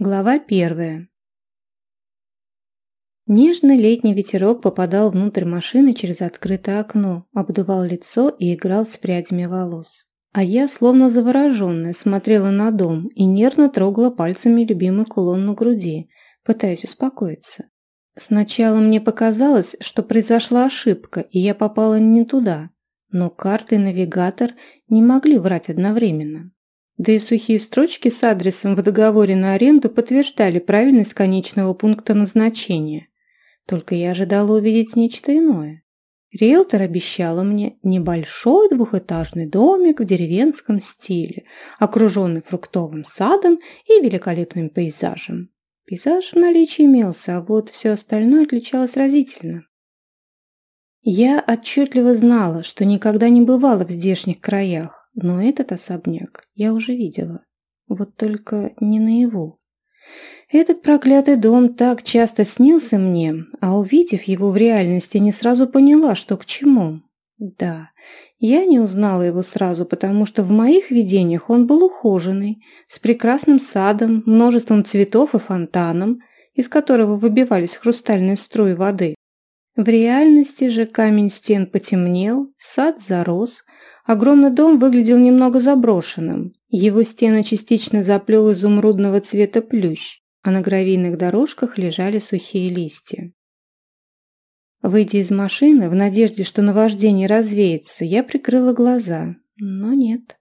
Глава первая. Нежный летний ветерок попадал внутрь машины через открытое окно, обдувал лицо и играл с прядями волос. А я, словно завороженная, смотрела на дом и нервно трогала пальцами любимый кулон на груди, пытаясь успокоиться. Сначала мне показалось, что произошла ошибка, и я попала не туда, но карты и навигатор не могли врать одновременно. Да и сухие строчки с адресом в договоре на аренду подтверждали правильность конечного пункта назначения. Только я ожидала увидеть нечто иное. Риэлтор обещала мне небольшой двухэтажный домик в деревенском стиле, окруженный фруктовым садом и великолепным пейзажем. Пейзаж в наличии имелся, а вот все остальное отличалось разительно. Я отчетливо знала, что никогда не бывала в здешних краях, но этот особняк я уже видела. Вот только не наяву. Этот проклятый дом так часто снился мне, а увидев его в реальности, не сразу поняла, что к чему. Да, я не узнала его сразу, потому что в моих видениях он был ухоженный, с прекрасным садом, множеством цветов и фонтаном, из которого выбивались хрустальные струи воды. В реальности же камень стен потемнел, сад зарос, Огромный дом выглядел немного заброшенным. Его стены частично заплел изумрудного цвета плющ, а на гравийных дорожках лежали сухие листья. Выйдя из машины, в надежде, что наваждение развеется, я прикрыла глаза, но нет.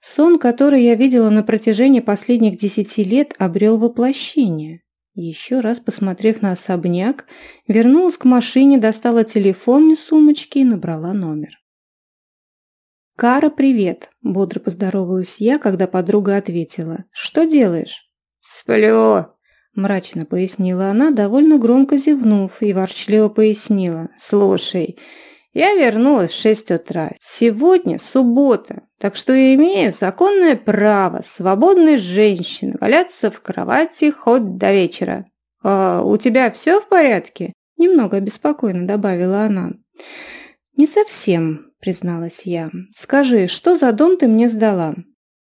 Сон, который я видела на протяжении последних десяти лет, обрел воплощение. Еще раз посмотрев на особняк, вернулась к машине, достала телефон из сумочки и набрала номер. «Кара, привет!» – бодро поздоровалась я, когда подруга ответила. «Что делаешь?» «Сплю!» – мрачно пояснила она, довольно громко зевнув, и ворчливо пояснила. «Слушай, я вернулась в шесть утра. Сегодня суббота, так что я имею законное право свободной женщины валяться в кровати хоть до вечера. А у тебя все в порядке?» Немного обеспокоенно добавила она. «Не совсем», призналась я. «Скажи, что за дом ты мне сдала?»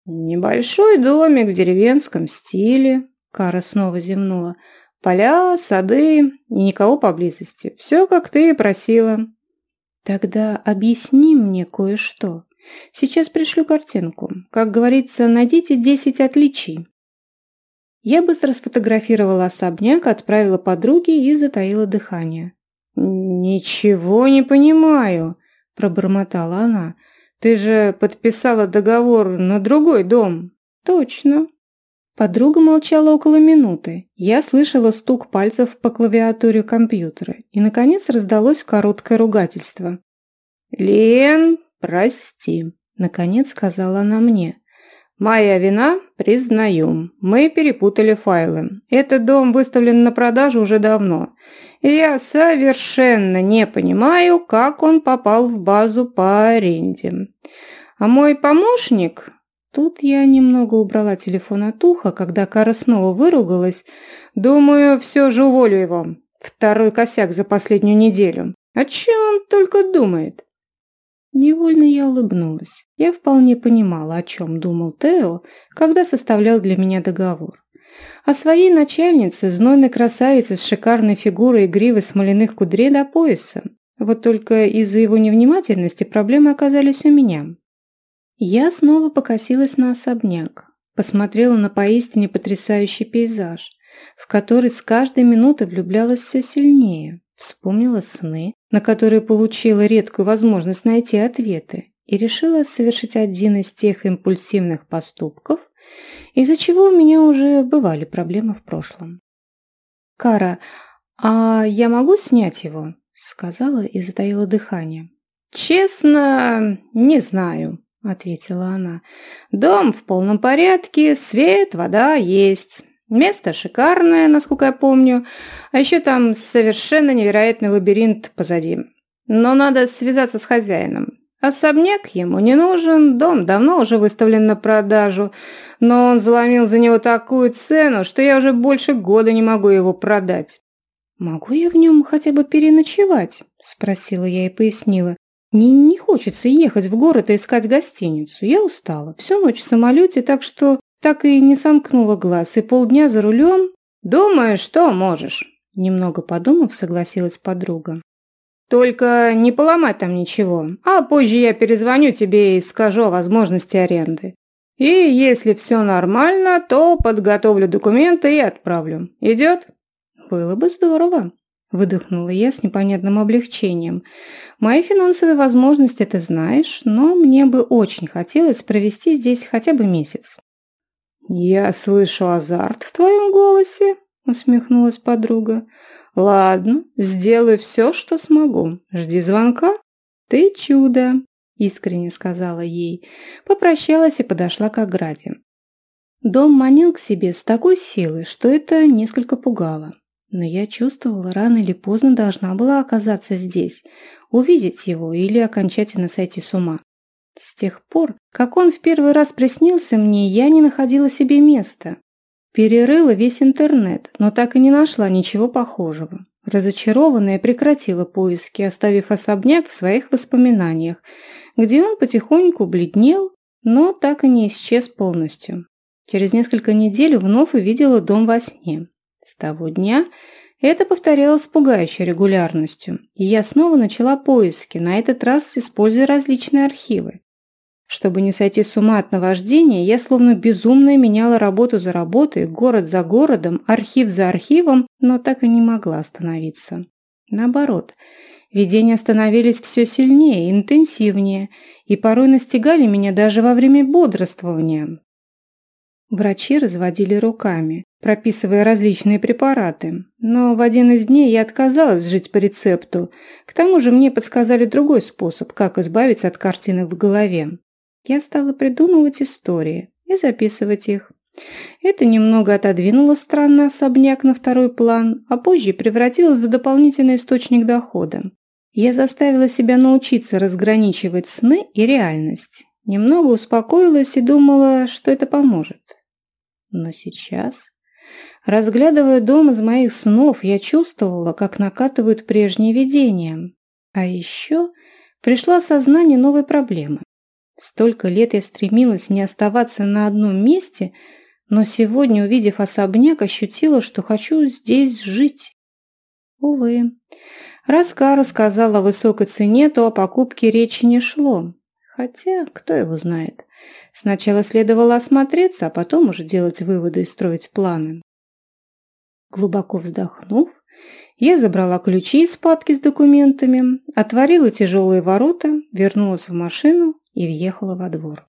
«Небольшой домик в деревенском стиле», — Кара снова зевнула. «Поля, сады и никого поблизости. Все, как ты и просила». «Тогда объясни мне кое-что. Сейчас пришлю картинку. Как говорится, найдите десять отличий». Я быстро сфотографировала особняк, отправила подруге и затаила дыхание. «Ничего не понимаю», пробормотала она. «Ты же подписала договор на другой дом». «Точно». Подруга молчала около минуты. Я слышала стук пальцев по клавиатуре компьютера, и, наконец, раздалось короткое ругательство. «Лен, прости», — наконец сказала она мне. «Моя вина, признаю. Мы перепутали файлы. Этот дом выставлен на продажу уже давно. Я совершенно не понимаю, как он попал в базу по аренде. А мой помощник...» Тут я немного убрала телефон от уха, когда Кара снова выругалась. «Думаю, все же уволю его. Второй косяк за последнюю неделю. О чем он только думает?» Невольно я улыбнулась. Я вполне понимала, о чем думал Тео, когда составлял для меня договор. О своей начальнице, знойной красавице с шикарной фигурой и гривой смоляных кудрей до пояса. Вот только из-за его невнимательности проблемы оказались у меня. Я снова покосилась на особняк, посмотрела на поистине потрясающий пейзаж, в который с каждой минуты влюблялась все сильнее. Вспомнила сны, на которые получила редкую возможность найти ответы, и решила совершить один из тех импульсивных поступков, из-за чего у меня уже бывали проблемы в прошлом. «Кара, а я могу снять его?» – сказала и затаила дыхание. «Честно, не знаю», – ответила она. «Дом в полном порядке, свет, вода есть. Место шикарное, насколько я помню. А еще там совершенно невероятный лабиринт позади. Но надо связаться с хозяином. Особняк ему не нужен, дом давно уже выставлен на продажу, но он заломил за него такую цену, что я уже больше года не могу его продать. «Могу я в нем хотя бы переночевать?» – спросила я и пояснила. «Не, не хочется ехать в город и искать гостиницу. Я устала. Всю ночь в самолете, так что так и не сомкнула глаз, и полдня за рулем... Думаю, что можешь. Немного подумав, согласилась подруга. Только не поломай там ничего, а позже я перезвоню тебе и скажу о возможности аренды. И если все нормально, то подготовлю документы и отправлю. Идет? Было бы здорово, выдохнула я с непонятным облегчением. Мои финансовые возможности ты знаешь, но мне бы очень хотелось провести здесь хотя бы месяц. Я слышу азарт в твоем голосе, усмехнулась подруга. «Ладно, сделаю все, что смогу. Жди звонка». «Ты чудо!» – искренне сказала ей. Попрощалась и подошла к ограде. Дом манил к себе с такой силой, что это несколько пугало. Но я чувствовала, рано или поздно должна была оказаться здесь, увидеть его или окончательно сойти с ума. С тех пор, как он в первый раз приснился мне, я не находила себе места. Перерыла весь интернет, но так и не нашла ничего похожего. Разочарованная прекратила поиски, оставив особняк в своих воспоминаниях, где он потихоньку бледнел, но так и не исчез полностью. Через несколько недель вновь увидела дом во сне. С того дня это повторялось с пугающей регулярностью, и я снова начала поиски, на этот раз используя различные архивы. Чтобы не сойти с ума от наваждения, я словно безумная меняла работу за работой, город за городом, архив за архивом, но так и не могла остановиться. Наоборот, видения становились все сильнее, интенсивнее, и порой настигали меня даже во время бодрствования. Врачи разводили руками, прописывая различные препараты, но в один из дней я отказалась жить по рецепту. К тому же мне подсказали другой способ, как избавиться от картины в голове я стала придумывать истории и записывать их. Это немного отодвинуло странный особняк на второй план, а позже превратилось в дополнительный источник дохода. Я заставила себя научиться разграничивать сны и реальность. Немного успокоилась и думала, что это поможет. Но сейчас, разглядывая дом из моих снов, я чувствовала, как накатывают прежние видения. А еще пришло осознание новой проблемы. Столько лет я стремилась не оставаться на одном месте, но сегодня, увидев особняк, ощутила, что хочу здесь жить. Увы. Раз Кара сказала о высокой цене, то о покупке речи не шло. Хотя, кто его знает. Сначала следовало осмотреться, а потом уже делать выводы и строить планы. Глубоко вздохнув, я забрала ключи из папки с документами, отворила тяжелые ворота, вернулась в машину и въехала во двор.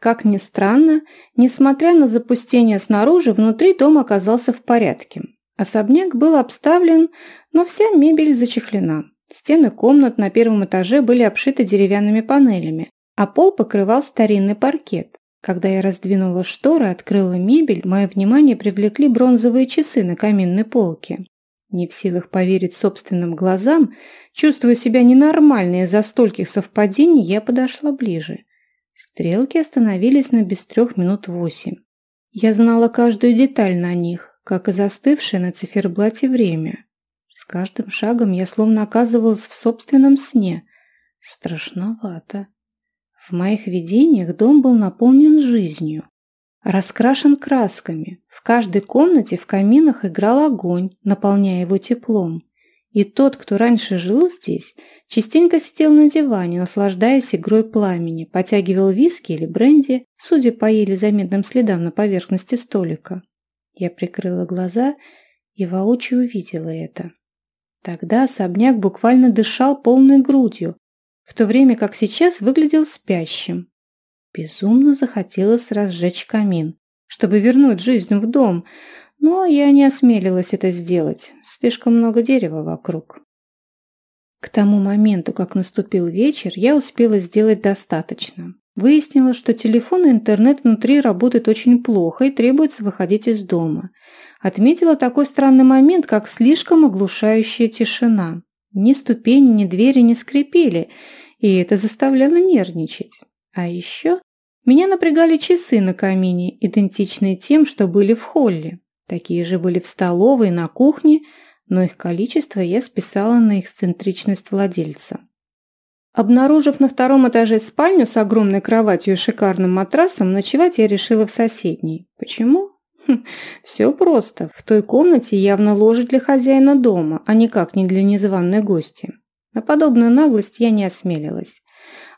Как ни странно, несмотря на запустение снаружи, внутри дом оказался в порядке. Особняк был обставлен, но вся мебель зачехлена. Стены комнат на первом этаже были обшиты деревянными панелями, а пол покрывал старинный паркет. Когда я раздвинула шторы и открыла мебель, мое внимание привлекли бронзовые часы на каминной полке. Не в силах поверить собственным глазам, чувствуя себя ненормально из-за стольких совпадений, я подошла ближе. Стрелки остановились на без трех минут восемь. Я знала каждую деталь на них, как и застывшее на циферблате время. С каждым шагом я словно оказывалась в собственном сне. Страшновато. В моих видениях дом был наполнен жизнью раскрашен красками. В каждой комнате в каминах играл огонь, наполняя его теплом. И тот, кто раньше жил здесь, частенько сидел на диване, наслаждаясь игрой пламени, потягивал виски или бренди, судя по еле заметным следам на поверхности столика. Я прикрыла глаза и воочию увидела это. Тогда особняк буквально дышал полной грудью, в то время как сейчас выглядел спящим. Безумно захотелось разжечь камин, чтобы вернуть жизнь в дом, но я не осмелилась это сделать, слишком много дерева вокруг. К тому моменту, как наступил вечер, я успела сделать достаточно. Выяснила, что телефон и интернет внутри работают очень плохо и требуется выходить из дома. Отметила такой странный момент, как слишком оглушающая тишина. Ни ступени, ни двери не скрипели, и это заставляло нервничать. А еще меня напрягали часы на камине, идентичные тем, что были в холле. Такие же были в столовой, на кухне, но их количество я списала на эксцентричность владельца. Обнаружив на втором этаже спальню с огромной кроватью и шикарным матрасом, ночевать я решила в соседней. Почему? Хм, все просто. В той комнате явно ложе для хозяина дома, а никак не для незваной гости. На подобную наглость я не осмелилась.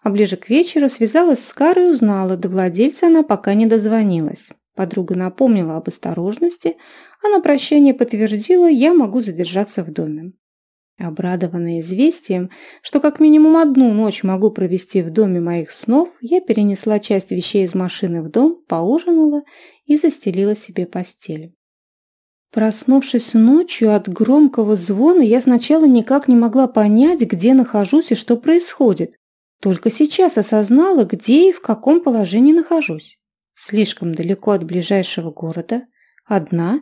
А ближе к вечеру связалась с Карой и узнала, до владельца она пока не дозвонилась. Подруга напомнила об осторожности, а на прощание подтвердила, я могу задержаться в доме. Обрадованная известием, что как минимум одну ночь могу провести в доме моих снов, я перенесла часть вещей из машины в дом, поужинала и застелила себе постель. Проснувшись ночью от громкого звона, я сначала никак не могла понять, где нахожусь и что происходит. Только сейчас осознала, где и в каком положении нахожусь. Слишком далеко от ближайшего города, одна,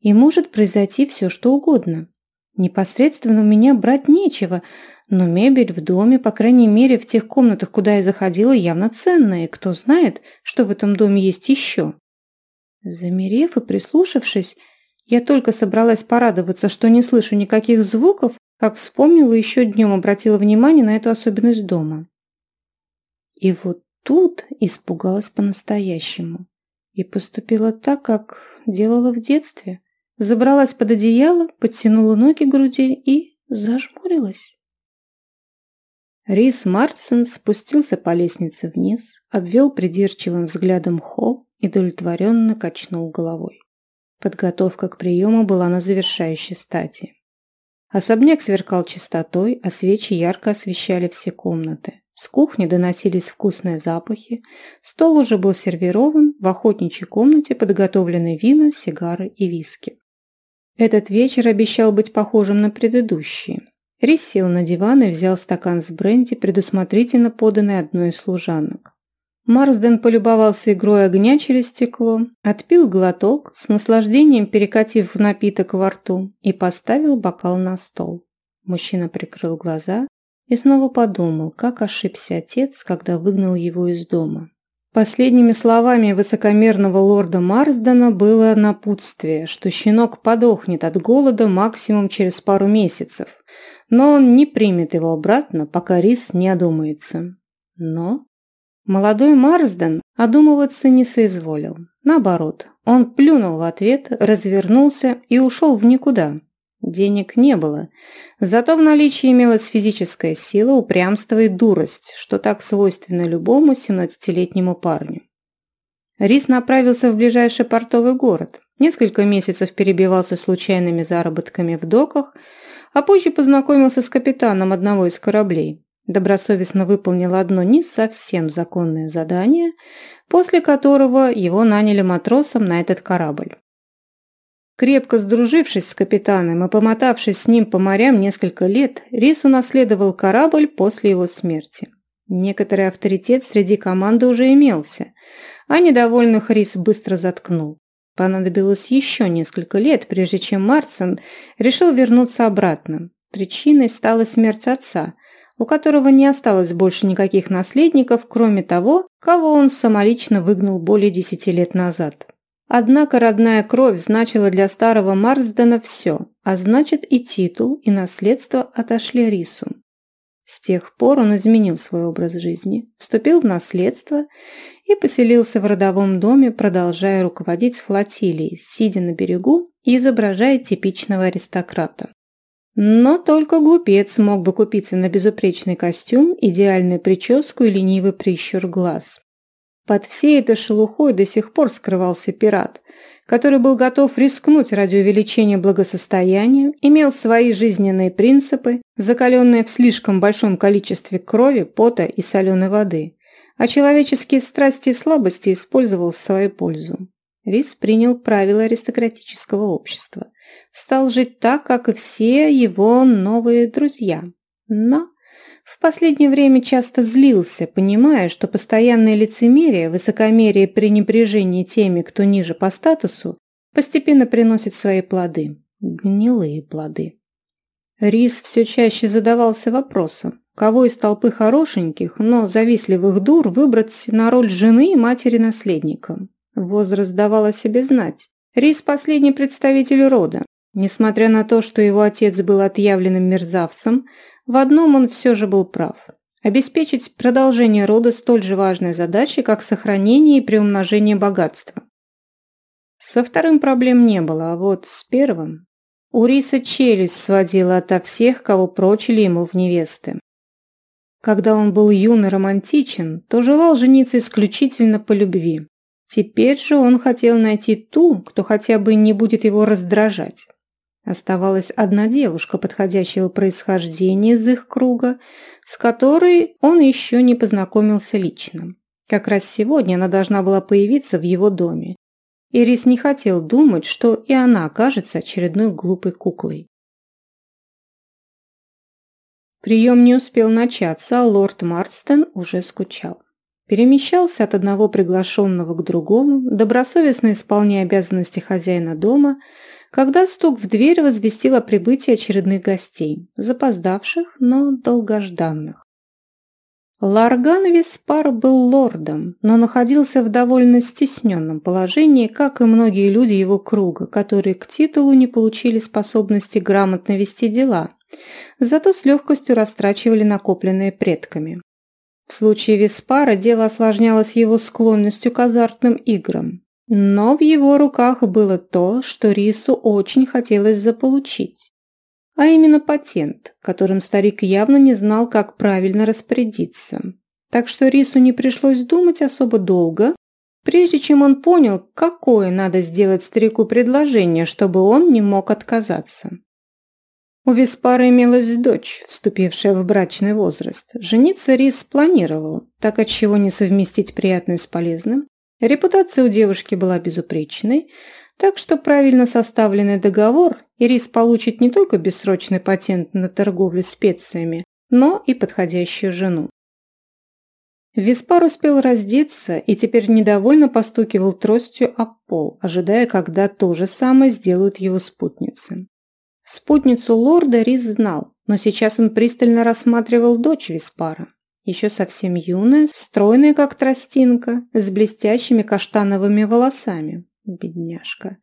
и может произойти все, что угодно. Непосредственно у меня брать нечего, но мебель в доме, по крайней мере, в тех комнатах, куда я заходила, явно ценная, и кто знает, что в этом доме есть еще. Замерев и прислушавшись, я только собралась порадоваться, что не слышу никаких звуков, как вспомнила еще днем обратила внимание на эту особенность дома. И вот тут испугалась по-настоящему и поступила так, как делала в детстве. Забралась под одеяло, подтянула ноги к груди и зажмурилась. Рис Мартсон спустился по лестнице вниз, обвел придирчивым взглядом холл и удовлетворенно качнул головой. Подготовка к приему была на завершающей стадии. Особняк сверкал чистотой, а свечи ярко освещали все комнаты. С кухни доносились вкусные запахи, стол уже был сервирован, в охотничьей комнате подготовлены вина, сигары и виски. Этот вечер обещал быть похожим на предыдущие. Рис сел на диван и взял стакан с бренди, предусмотрительно поданный одной из служанок. Марсден полюбовался игрой огня через стекло, отпил глоток, с наслаждением перекатив напиток во рту и поставил бокал на стол. Мужчина прикрыл глаза и снова подумал, как ошибся отец, когда выгнал его из дома. Последними словами высокомерного лорда Марсдена было напутствие, что щенок подохнет от голода максимум через пару месяцев, но он не примет его обратно, пока Рис не одумается. Но молодой Марсден одумываться не соизволил. Наоборот, он плюнул в ответ, развернулся и ушел в никуда. Денег не было, зато в наличии имелась физическая сила, упрямство и дурость, что так свойственно любому 17-летнему парню. Рис направился в ближайший портовый город, несколько месяцев перебивался случайными заработками в доках, а позже познакомился с капитаном одного из кораблей. Добросовестно выполнил одно не совсем законное задание, после которого его наняли матросом на этот корабль. Крепко сдружившись с капитаном и помотавшись с ним по морям несколько лет, Рис унаследовал корабль после его смерти. Некоторый авторитет среди команды уже имелся, а недовольных Рис быстро заткнул. Понадобилось еще несколько лет, прежде чем Марсон решил вернуться обратно. Причиной стала смерть отца, у которого не осталось больше никаких наследников, кроме того, кого он самолично выгнал более десяти лет назад. Однако родная кровь значила для старого Марсдена все, а значит и титул, и наследство отошли Рису. С тех пор он изменил свой образ жизни, вступил в наследство и поселился в родовом доме, продолжая руководить флотилией, сидя на берегу и изображая типичного аристократа. Но только глупец мог бы купиться на безупречный костюм, идеальную прическу и ленивый прищур глаз. Под всей этой шелухой до сих пор скрывался пират, который был готов рискнуть ради увеличения благосостояния, имел свои жизненные принципы, закаленные в слишком большом количестве крови, пота и соленой воды, а человеческие страсти и слабости использовал в свою пользу. Рис принял правила аристократического общества, стал жить так, как и все его новые друзья. Но в последнее время часто злился, понимая, что постоянное лицемерие, высокомерие и пренебрежение теми, кто ниже по статусу, постепенно приносит свои плоды. Гнилые плоды. Рис все чаще задавался вопросом, кого из толпы хорошеньких, но завистливых дур выбрать на роль жены и матери наследника. Возраст давал о себе знать. Рис – последний представитель рода. Несмотря на то, что его отец был отъявленным мерзавцем, в одном он все же был прав. Обеспечить продолжение рода столь же важная задача, как сохранение и приумножение богатства. Со вторым проблем не было, а вот с первым... У Риса челюсть сводила ото всех, кого прочили ему в невесты. Когда он был юн и романтичен, то желал жениться исключительно по любви. Теперь же он хотел найти ту, кто хотя бы не будет его раздражать. Оставалась одна девушка подходящего происхождения из их круга, с которой он еще не познакомился лично. Как раз сегодня она должна была появиться в его доме. Ирис не хотел думать, что и она окажется очередной глупой куклой. Прием не успел начаться, а лорд Марстон уже скучал. Перемещался от одного приглашенного к другому, добросовестно исполняя обязанности хозяина дома, когда стук в дверь возвестил о прибытии очередных гостей, запоздавших, но долгожданных. Ларган Виспар был лордом, но находился в довольно стесненном положении, как и многие люди его круга, которые к титулу не получили способности грамотно вести дела, зато с легкостью растрачивали накопленные предками. В случае Виспара дело осложнялось его склонностью к азартным играм. Но в его руках было то, что Рису очень хотелось заполучить. А именно патент, которым старик явно не знал, как правильно распорядиться. Так что Рису не пришлось думать особо долго, прежде чем он понял, какое надо сделать старику предложение, чтобы он не мог отказаться. У Виспара имелась дочь, вступившая в брачный возраст. Жениться Рис планировал, так от чего не совместить приятное с полезным. Репутация у девушки была безупречной, так что правильно составленный договор Ирис получит не только бессрочный патент на торговлю специями, но и подходящую жену. Виспар успел раздеться и теперь недовольно постукивал тростью об пол, ожидая, когда то же самое сделают его спутницы. Спутницу лорда Рис знал, но сейчас он пристально рассматривал дочь Виспара. Еще совсем юная, стройная, как тростинка, с блестящими каштановыми волосами. Бедняжка.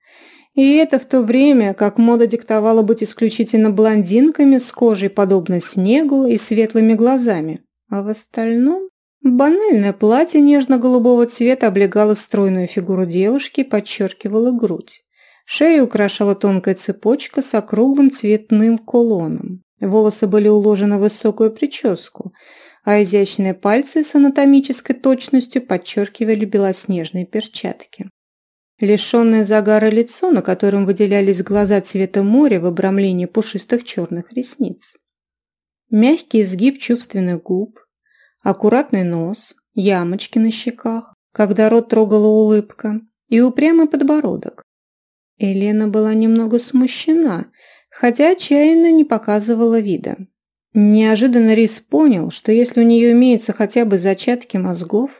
И это в то время, как мода диктовала быть исключительно блондинками с кожей, подобно снегу, и светлыми глазами. А в остальном банальное платье нежно-голубого цвета облегало стройную фигуру девушки, подчеркивало грудь. Шею украшала тонкая цепочка с округлым цветным кулоном. Волосы были уложены в высокую прическу, а изящные пальцы с анатомической точностью подчеркивали белоснежные перчатки. Лишенное загара лицо, на котором выделялись глаза цвета моря в обрамлении пушистых черных ресниц. Мягкий изгиб чувственных губ, аккуратный нос, ямочки на щеках, когда рот трогала улыбка, и упрямый подбородок, Елена была немного смущена, хотя отчаянно не показывала вида. Неожиданно Рис понял, что если у нее имеются хотя бы зачатки мозгов,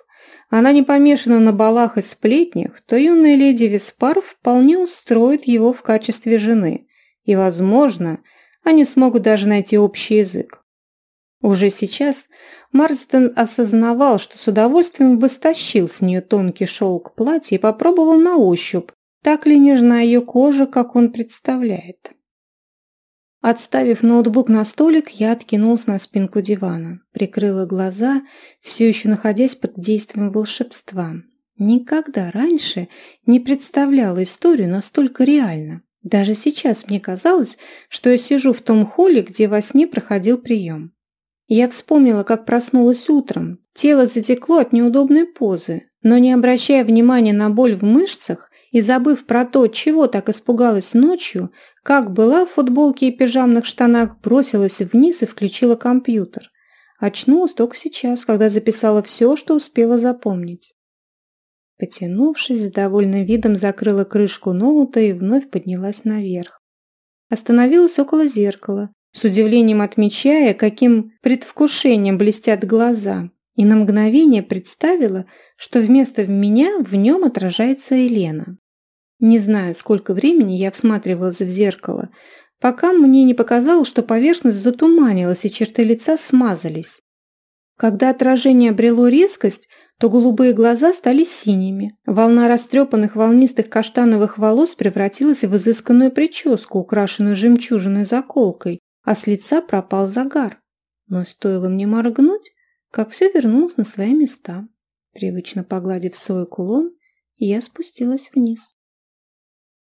она не помешана на балах и сплетнях, то юная леди Виспар вполне устроит его в качестве жены, и, возможно, они смогут даже найти общий язык. Уже сейчас Марстон осознавал, что с удовольствием бы с нее тонкий шелк платья и попробовал на ощупь, так ли нежна ее кожа, как он представляет? Отставив ноутбук на столик, я откинулась на спинку дивана, прикрыла глаза, все еще находясь под действием волшебства. Никогда раньше не представляла историю настолько реально. Даже сейчас мне казалось, что я сижу в том холле, где во сне проходил прием. Я вспомнила, как проснулась утром. Тело затекло от неудобной позы, но не обращая внимания на боль в мышцах, и, забыв про то, чего так испугалась ночью, как была в футболке и пижамных штанах, бросилась вниз и включила компьютер. Очнулась только сейчас, когда записала все, что успела запомнить. Потянувшись, с довольным видом закрыла крышку ноута и вновь поднялась наверх. Остановилась около зеркала, с удивлением отмечая, каким предвкушением блестят глаза, и на мгновение представила, что вместо меня в нем отражается Елена. Не знаю, сколько времени я всматривалась в зеркало, пока мне не показалось, что поверхность затуманилась и черты лица смазались. Когда отражение обрело резкость, то голубые глаза стали синими. Волна растрепанных волнистых каштановых волос превратилась в изысканную прическу, украшенную жемчужиной заколкой, а с лица пропал загар. Но стоило мне моргнуть, как все вернулось на свои места. Привычно погладив свой кулон, я спустилась вниз.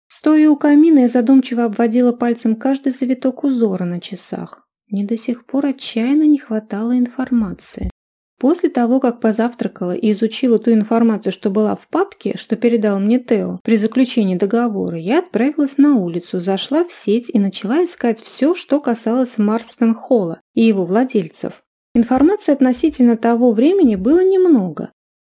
Стоя у камина, я задумчиво обводила пальцем каждый завиток узора на часах. Мне до сих пор отчаянно не хватало информации. После того, как позавтракала и изучила ту информацию, что была в папке, что передал мне Тео при заключении договора, я отправилась на улицу, зашла в сеть и начала искать все, что касалось Марстон-Холла и его владельцев. Информации относительно того времени было немного.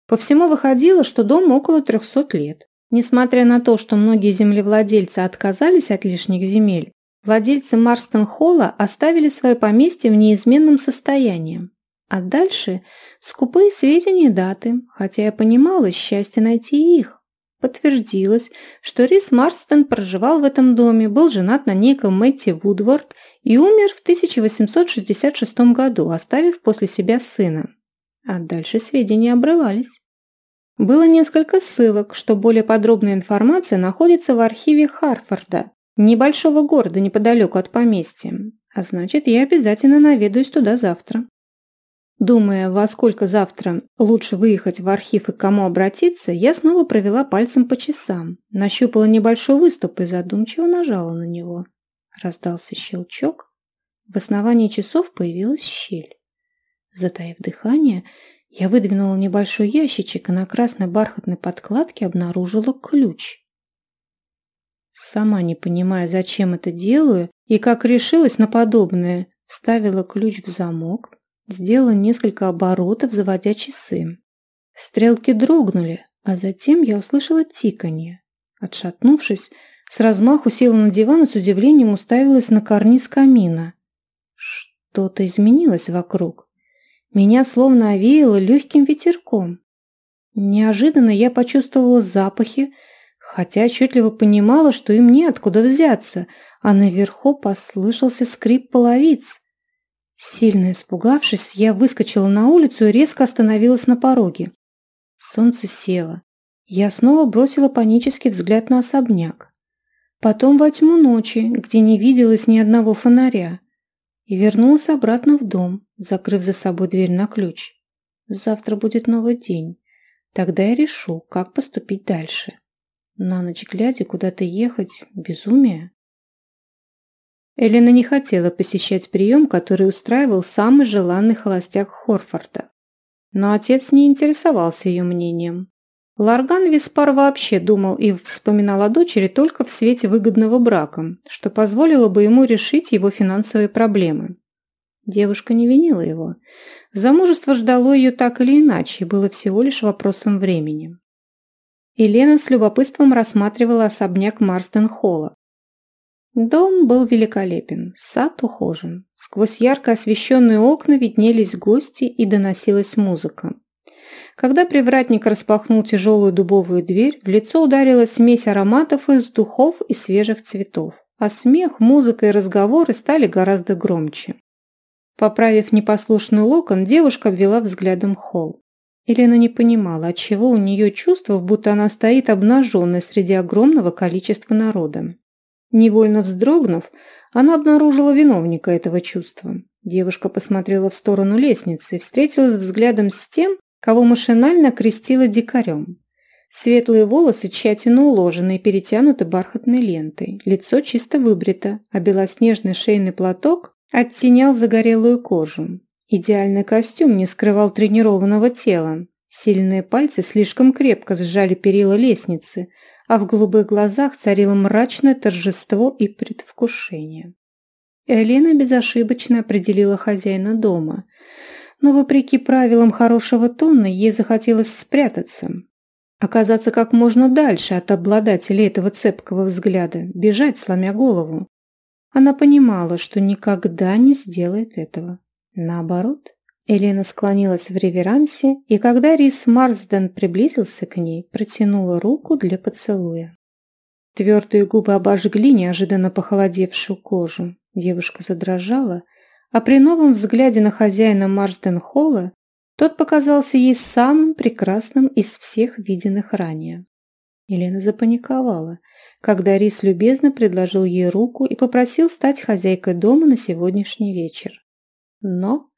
По всему выходило, что дом около 300 лет. Несмотря на то, что многие землевладельцы отказались от лишних земель, владельцы Марстон-Холла оставили свое поместье в неизменном состоянии. А дальше скупые сведения и даты, хотя я понимала счастье найти их. Подтвердилось, что Рис Марстон проживал в этом доме, был женат на неком Мэтти Вудвард и умер в 1866 году, оставив после себя сына. А дальше сведения обрывались. Было несколько ссылок, что более подробная информация находится в архиве Харфорда, небольшого города неподалеку от поместья. А значит, я обязательно наведаюсь туда завтра. Думая, во сколько завтра лучше выехать в архив и к кому обратиться, я снова провела пальцем по часам, нащупала небольшой выступ и задумчиво нажала на него. Раздался щелчок. В основании часов появилась щель. Затаив дыхание, я выдвинула небольшой ящичек и на красной бархатной подкладке обнаружила ключ. Сама не понимая, зачем это делаю и как решилась на подобное, вставила ключ в замок, сделала несколько оборотов, заводя часы. Стрелки дрогнули, а затем я услышала тиканье. Отшатнувшись, с размаху села на диван и с удивлением уставилась на карниз камина. Что-то изменилось вокруг. Меня словно овеяло легким ветерком. Неожиданно я почувствовала запахи, хотя отчетливо понимала, что им неоткуда взяться, а наверху послышался скрип половиц. Сильно испугавшись, я выскочила на улицу и резко остановилась на пороге. Солнце село. Я снова бросила панический взгляд на особняк. Потом во тьму ночи, где не виделось ни одного фонаря. И вернулась обратно в дом, закрыв за собой дверь на ключ. Завтра будет новый день. Тогда я решу, как поступить дальше. На ночь глядя куда-то ехать – безумие. Элена не хотела посещать прием, который устраивал самый желанный холостяк Хорфорда. Но отец не интересовался ее мнением. Ларган Виспар вообще думал и вспоминал о дочери только в свете выгодного брака, что позволило бы ему решить его финансовые проблемы. Девушка не винила его. Замужество ждало ее так или иначе было всего лишь вопросом времени. Елена с любопытством рассматривала особняк Марстен-Холла. Дом был великолепен, сад ухожен. Сквозь ярко освещенные окна виднелись гости и доносилась музыка. Когда привратник распахнул тяжелую дубовую дверь, в лицо ударила смесь ароматов из духов и свежих цветов, а смех, музыка и разговоры стали гораздо громче. Поправив непослушный локон, девушка обвела взглядом холл. Елена не понимала, отчего у нее чувство, будто она стоит обнаженной среди огромного количества народа. Невольно вздрогнув, она обнаружила виновника этого чувства. Девушка посмотрела в сторону лестницы и встретилась взглядом с тем, кого машинально крестила дикарем. Светлые волосы тщательно уложены и перетянуты бархатной лентой, лицо чисто выбрито, а белоснежный шейный платок оттенял загорелую кожу. Идеальный костюм не скрывал тренированного тела. Сильные пальцы слишком крепко сжали перила лестницы – а в голубых глазах царило мрачное торжество и предвкушение. Элена безошибочно определила хозяина дома, но, вопреки правилам хорошего тона, ей захотелось спрятаться, оказаться как можно дальше от обладателя этого цепкого взгляда, бежать, сломя голову. Она понимала, что никогда не сделает этого. Наоборот, Елена склонилась в реверансе, и когда Рис Марсден приблизился к ней, протянула руку для поцелуя. Твердые губы обожгли неожиданно похолодевшую кожу. Девушка задрожала, а при новом взгляде на хозяина Марсден-Холла тот показался ей самым прекрасным из всех виденных ранее. Елена запаниковала, когда Рис любезно предложил ей руку и попросил стать хозяйкой дома на сегодняшний вечер. Но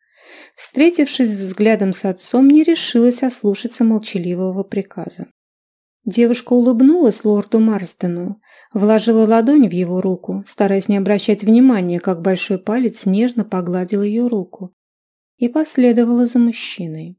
Встретившись взглядом с отцом, не решилась ослушаться молчаливого приказа. Девушка улыбнулась лорду Марсдену, вложила ладонь в его руку, стараясь не обращать внимания, как большой палец нежно погладил ее руку, и последовала за мужчиной.